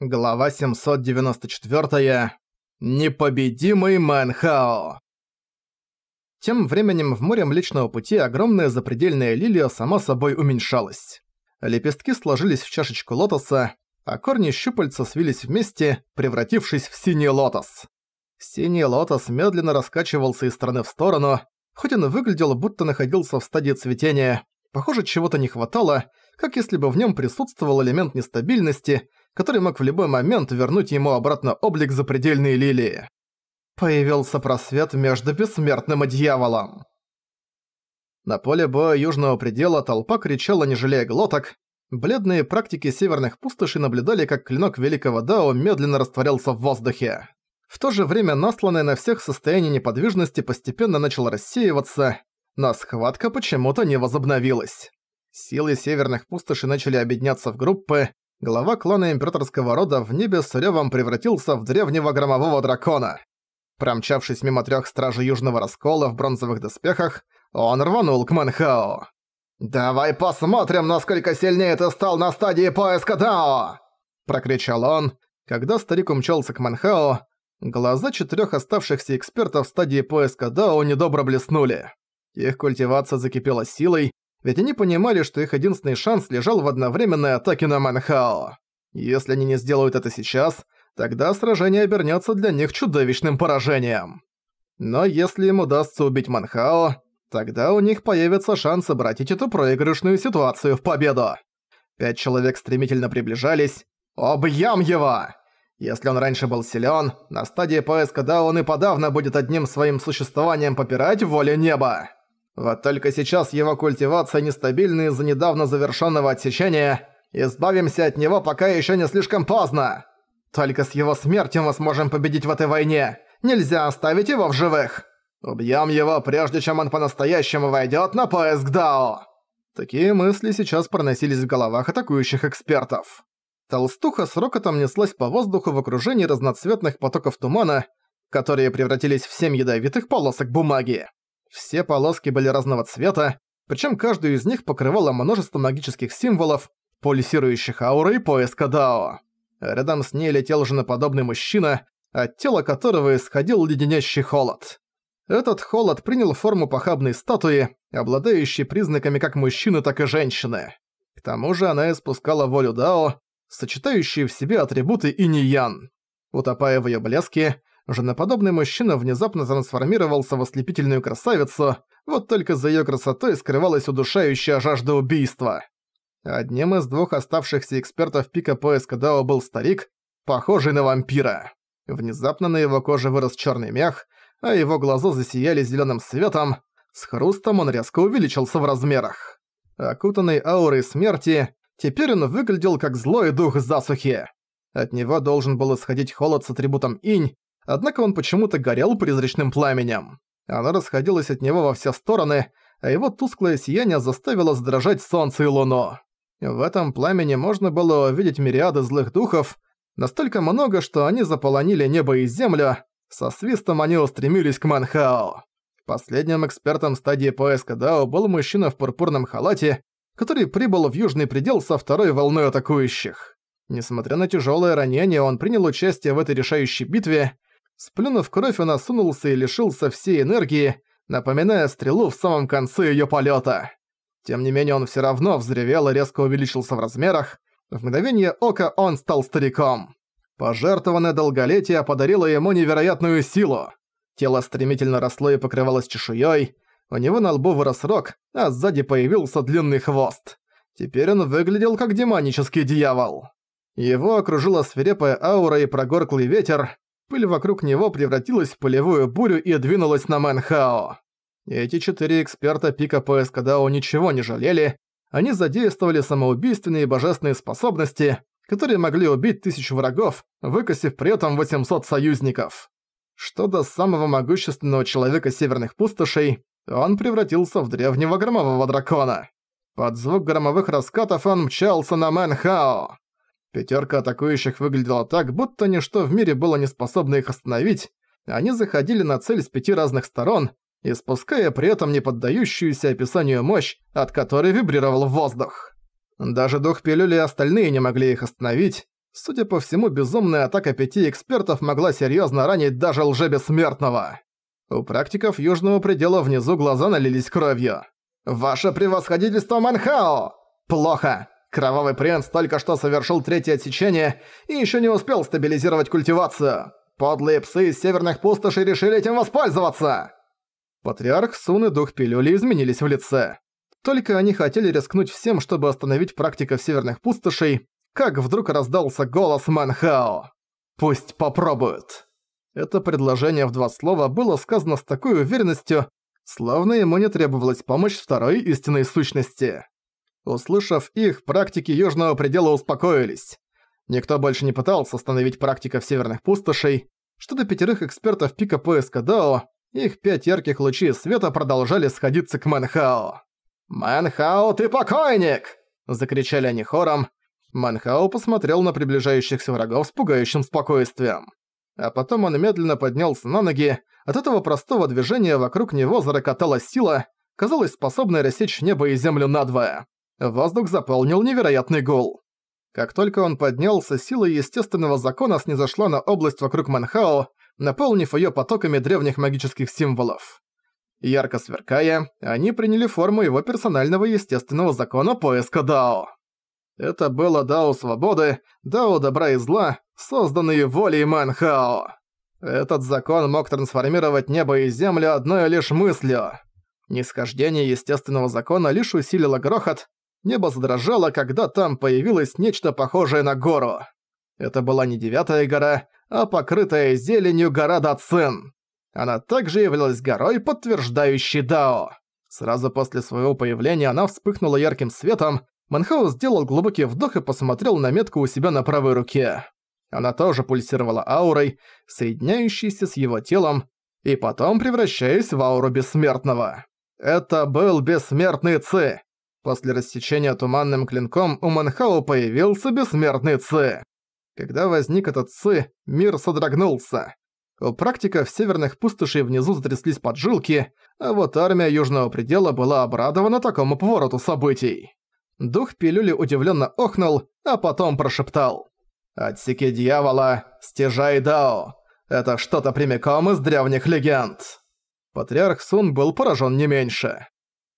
Глава 794. Непобедимый Мэнхао. Тем временем в море Млечного Пути огромная запредельная лилия сама собой уменьшалась. Лепестки сложились в чашечку лотоса, а корни щупальца свились вместе, превратившись в синий лотос. Синий лотос медленно раскачивался из стороны в сторону, хоть он и выглядел, будто находился в стадии цветения, похоже, чего-то не хватало, как если бы в нем присутствовал элемент нестабильности, который мог в любой момент вернуть ему обратно облик запредельной лилии. Появился просвет между бессмертным и дьяволом. На поле боя Южного Предела толпа кричала, не жалея глоток. Бледные практики северных пустошей наблюдали, как клинок Великого Дао медленно растворялся в воздухе. В то же время насланное на всех состояние неподвижности постепенно начало рассеиваться, но схватка почему-то не возобновилась. Силы северных пустошей начали объединяться в группы, глава клана императорского рода в небе с рёвом превратился в древнего громового дракона. Промчавшись мимо трёх стражей Южного Раскола в бронзовых доспехах, он рванул к Манхао. «Давай посмотрим, насколько сильнее ты стал на стадии поиска Дао!» Прокричал он, когда старик умчался к Манхао. Глаза четырёх оставшихся экспертов в стадии поиска Дао недобро блеснули. Их культивация закипела силой, ведь они понимали, что их единственный шанс лежал в одновременной атаке на Манхао. Если они не сделают это сейчас, тогда сражение обернется для них чудовищным поражением. Но если им удастся убить Манхао, тогда у них появится шанс обратить эту проигрышную ситуацию в победу. Пять человек стремительно приближались. «Объем его!» Если он раньше был силен, на стадии поиска да он и подавно будет одним своим существованием попирать волю неба. Вот только сейчас его культивация нестабильна из-за недавно завершенного отсечения. Избавимся от него, пока еще не слишком поздно. Только с его смертью мы сможем победить в этой войне. Нельзя оставить его в живых. Убьем его, прежде чем он по-настоящему войдет на поиск Дао. Такие мысли сейчас проносились в головах атакующих экспертов. Толстуха с рокотом неслась по воздуху в окружении разноцветных потоков тумана, которые превратились в семь ядовитых полосок бумаги. Все полоски были разного цвета, причем каждую из них покрывало множество магических символов, пульсирующих аурой поиска Дао. Рядом с ней летел женоподобный мужчина, от тела которого исходил леденящий холод. Этот холод принял форму похабной статуи, обладающей признаками как мужчины, так и женщины. К тому же она испускала волю Дао, сочетающую в себе атрибуты инь-ян. Утопая в её блеске, Женоподобный мужчина внезапно трансформировался в ослепительную красавицу, вот только за её красотой скрывалась удушающая жажда убийства. Одним из двух оставшихся экспертов пика поиска Дао был старик, похожий на вампира. Внезапно на его коже вырос чёрный мех, а его глаза засияли зелёным светом, с хрустом он резко увеличился в размерах. Окутанный аурой смерти, теперь он выглядел как злой дух засухи. От него должен был исходить холод с атрибутом инь, однако он почему-то горел призрачным пламенем. Оно расходилось от него во все стороны, а его тусклое сияние заставило задрожать солнце и луну. В этом пламени можно было увидеть мириады злых духов, настолько много, что они заполонили небо и землю, со свистом они устремились к Манхао. Последним экспертом стадии поиска Дао был мужчина в пурпурном халате, который прибыл в Южный предел со второй волной атакующих. Несмотря на тяжелое ранение, он принял участие в этой решающей битве, Сплюнув кровь, он осунулся и лишился всей энергии, напоминая стрелу в самом конце её полёта. Тем не менее он всё равно взревел и резко увеличился в размерах. В мгновение ока он стал стариком. Пожертвованное долголетие подарило ему невероятную силу. Тело стремительно росло и покрывалось чешуёй, у него на лбу вырос рог, а сзади появился длинный хвост. Теперь он выглядел как демонический дьявол. Его окружила свирепая аура и прогорклый ветер, Пыль вокруг него превратилась в пылевую бурю и двинулась на Мэнхао. Эти четыре эксперта пика поиска Дао ничего не жалели, они задействовали самоубийственные божественные способности, которые могли убить тысячу врагов, выкосив при этом 800 союзников. Что до самого могущественного человека северных пустошей, он превратился в древнего громового дракона. Под звук громовых раскатов он мчался на Мэнхао. Пятерка атакующих выглядела так, будто ничто в мире было не способно их остановить. Они заходили на цель с пяти разных сторон, испуская при этом не поддающуюся описанию мощь, от которой вибрировал воздух. Даже дух пилюли и остальные не могли их остановить. Судя по всему, безумная атака пяти экспертов могла серьезно ранить даже лжебессмертного. У практиков южного предела внизу глаза налились кровью. «Ваше превосходительство Манхао!» «Плохо! Кровавый принц только что совершил третье отсечение и еще не успел стабилизировать культивацию. Подлые псы из северных пустошей решили этим воспользоваться!» Патриарх Сун и дух пилюли изменились в лице. Только они хотели рискнуть всем, чтобы остановить практика северных пустошей, как вдруг раздался голос Манхао. «Пусть попробуют». Это предложение в два слова было сказано с такой уверенностью, словно ему не требовалась помощь второй истинной сущности. Услышав их, практики Южного Предела успокоились. Никто больше не пытался остановить практиков Северных Пустошей. Что до пятерых экспертов пика поиска Дао, их пять ярких лучей света продолжали сходиться к Манхао. «Манхао, ты покойник!» – закричали они хором. Манхао посмотрел на приближающихся врагов с пугающим спокойствием. А потом он медленно поднялся на ноги, от этого простого движения вокруг него зарокотала сила, казалось способная рассечь небо и землю надвое. Воздух заполнил невероятный гул. Как только он поднялся, сила естественного закона снизошла на область вокруг Манхао, наполнив её потоками древних магических символов. Ярко сверкая, они приняли форму его персонального естественного закона поиска Дао. Это было Дао Свободы, Дао Добра и Зла, созданные волей Манхао. Этот закон мог трансформировать небо и землю одной лишь мыслью. Нисхождение естественного закона лишь усилило грохот, небо задрожало, когда там появилось нечто похожее на гору. Это была не девятая гора, а покрытая зеленью гора Дацин. Она также являлась горой, подтверждающей Дао. Сразу после своего появления она вспыхнула ярким светом, Манхаус сделал глубокий вдох и посмотрел на метку у себя на правой руке. Она тоже пульсировала аурой, соединяющейся с его телом, и потом превращаясь в ауру бессмертного. Это был бессмертный Ци. После рассечения туманным клинком у Манхау появился бессмертный Ци. Когда возник этот Ци, мир содрогнулся. У практиков северных пустошей внизу затряслись поджилки, а вот армия Южного Предела была обрадована такому повороту событий. Дух пилюли удивленно охнул, а потом прошептал. «Отсеки дьявола, стяжай Дао. Это что-то прямиком из древних легенд». Патриарх Сун был поражен не меньше.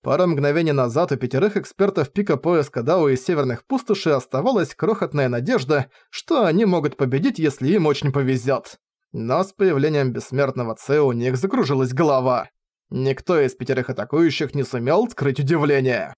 Пару мгновений назад у пятерых экспертов пика поиска Дао из северных пустошей оставалась крохотная надежда, что они могут победить, если им очень повезет. Но с появлением бессмертного Цэ у них закружилась голова. Никто из пятерых атакующих не сумел скрыть удивление.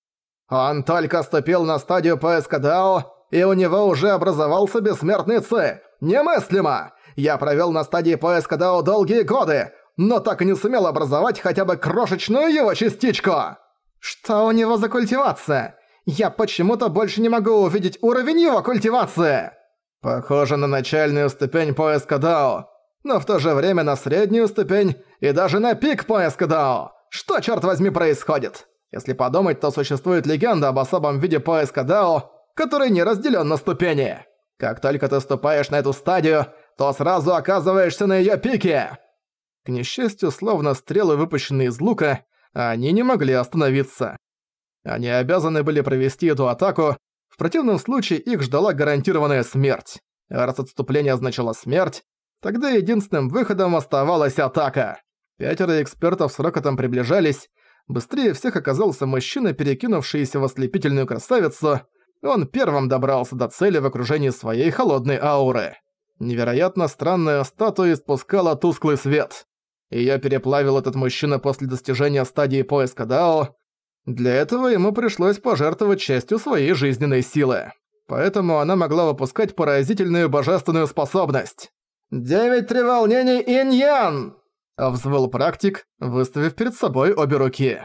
Он только ступил на стадию поиска Дао, и у него уже образовался бессмертный Ци. Немыслимо! Я провел на стадии поиска Дао долгие годы, но так и не сумел образовать хотя бы крошечную его частичку. Что у него за культивация? Я почему-то больше не могу увидеть уровень его культивации. Похоже на начальную ступень поиска Дао, но в то же время на среднюю ступень и даже на пик поиска Дао. Что, черт возьми, происходит? Если подумать, то существует легенда об особом виде поиска Дао, который не разделен на ступени. Как только ты ступаешь на эту стадию, то сразу оказываешься на ее пике. К несчастью, словно стрелы, выпущенные из лука, они не могли остановиться. Они обязаны были провести эту атаку, в противном случае их ждала гарантированная смерть. Раз отступление означало смерть, тогда единственным выходом оставалась атака. Пятеро экспертов с рокотом приближались, Быстрее всех оказался мужчина, перекинувшийся в ослепительную красавицу. Он первым добрался до цели в окружении своей холодной ауры. Невероятно странная статуя испускала тусклый свет. Её переплавил этот мужчина после достижения стадии поиска Дао. Для этого ему пришлось пожертвовать частью своей жизненной силы. Поэтому она могла выпускать поразительную божественную способность. «Девять треволнений инь-ян!» Взвыл практик, выставив перед собой обе руки.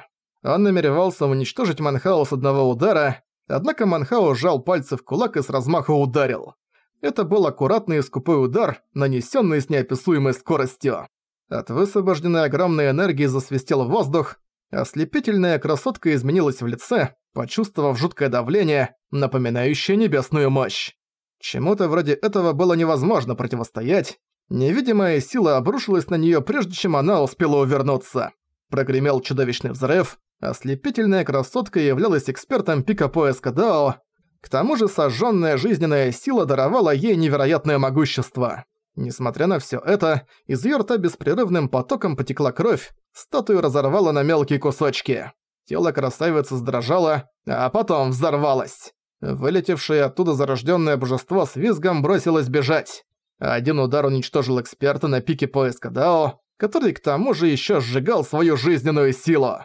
Он намеревался уничтожить Манхао с одного удара, однако Манхао сжал пальцы в кулак и с размаху ударил. Это был аккуратный и скупой удар, нанесенный с неописуемой скоростью. От высвобожденной огромной энергии засвистел воздух, ослепительная красотка изменилась в лице, почувствовав жуткое давление, напоминающее небесную мощь. Чему-то вроде этого было невозможно противостоять, Невидимая сила обрушилась на неё, прежде чем она успела увернуться. Прогремел чудовищный взрыв. Ослепительная красотка являлась экспертом пика поиска Дао. К тому же сожженная жизненная сила даровала ей невероятное могущество. Несмотря на все это, из её рта беспрерывным потоком потекла кровь, статую разорвала на мелкие кусочки. Тело красавицы сдрожало, а потом взорвалось. Вылетевшее оттуда зарожденное божество с визгом бросилось бежать. Один удар уничтожил эксперта на пике поиска Дао, который к тому же еще сжигал свою жизненную силу.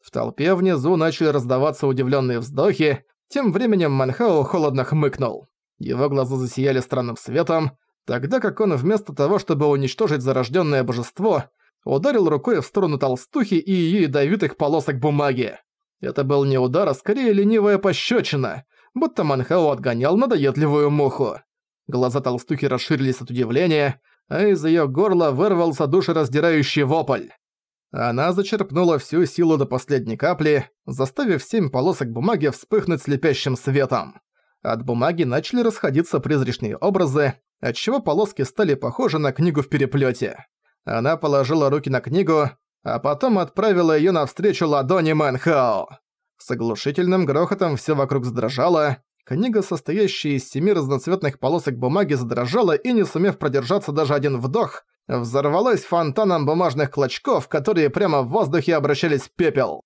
В толпе внизу начали раздаваться удивленные вздохи, тем временем Манхао холодно хмыкнул. Его глаза засияли странным светом, тогда как он вместо того, чтобы уничтожить зарожденное божество, ударил рукой в сторону толстухи и ее ядовитых полосок бумаги. Это был не удар, а скорее ленивая пощечина, будто Манхао отгонял надоедливую муху. Глаза толстухи расширились от удивления, а из её горла вырвался душераздирающий вопль. Она зачерпнула всю силу до последней капли, заставив семь полосок бумаги вспыхнуть слепящим светом. От бумаги начали расходиться призрачные образы, отчего полоски стали похожи на книгу в переплёте. Она положила руки на книгу, а потом отправила её навстречу ладони Мэнхао. С оглушительным грохотом всё вокруг задрожало, книга, состоящая из семи разноцветных полосок бумаги, задрожала и, не сумев продержаться даже один вдох, взорвалась фонтаном бумажных клочков, которые прямо в воздухе обращались в пепел.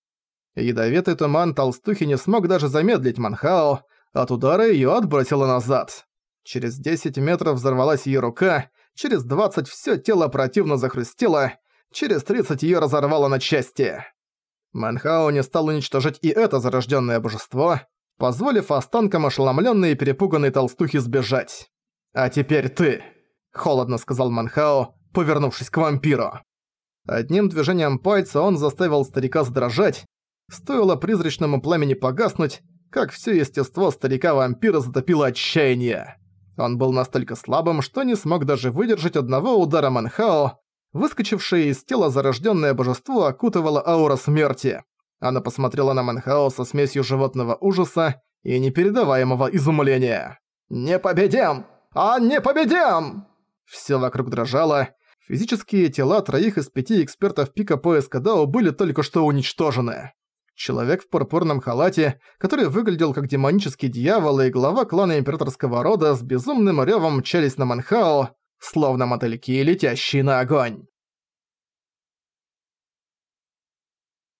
Ядовитый туман толстухи не смог даже замедлить Манхао, от удара её отбросило назад. Через 10 метров взорвалась её рука, через 20 всё тело противно захрустело, через 30 её разорвало на части. Манхао не стал уничтожить и это зарождённое божество, позволив останкам ошеломлённой и перепуганной толстухе сбежать. «А теперь ты», — холодно сказал Манхао, повернувшись к вампиру. Одним движением пальца он заставил старика задрожать. Стоило призрачному пламени погаснуть, как всё естество старика-вампира затопило отчаяние. Он был настолько слабым, что не смог даже выдержать одного удара Манхао. Выскочившее из тела зарождённое божество окутывало аура смерти. Она посмотрела на Манхао со смесью животного ужаса и непередаваемого изумления. «Не победим! А не победим!» Всё вокруг дрожало. Физические тела троих из пяти экспертов пика поиска Дао были только что уничтожены. Человек в пурпурном халате, который выглядел как демонический дьявол и глава клана императорского рода с безумным рёвом мчались на Манхао, словно мотыльки, летящие на огонь.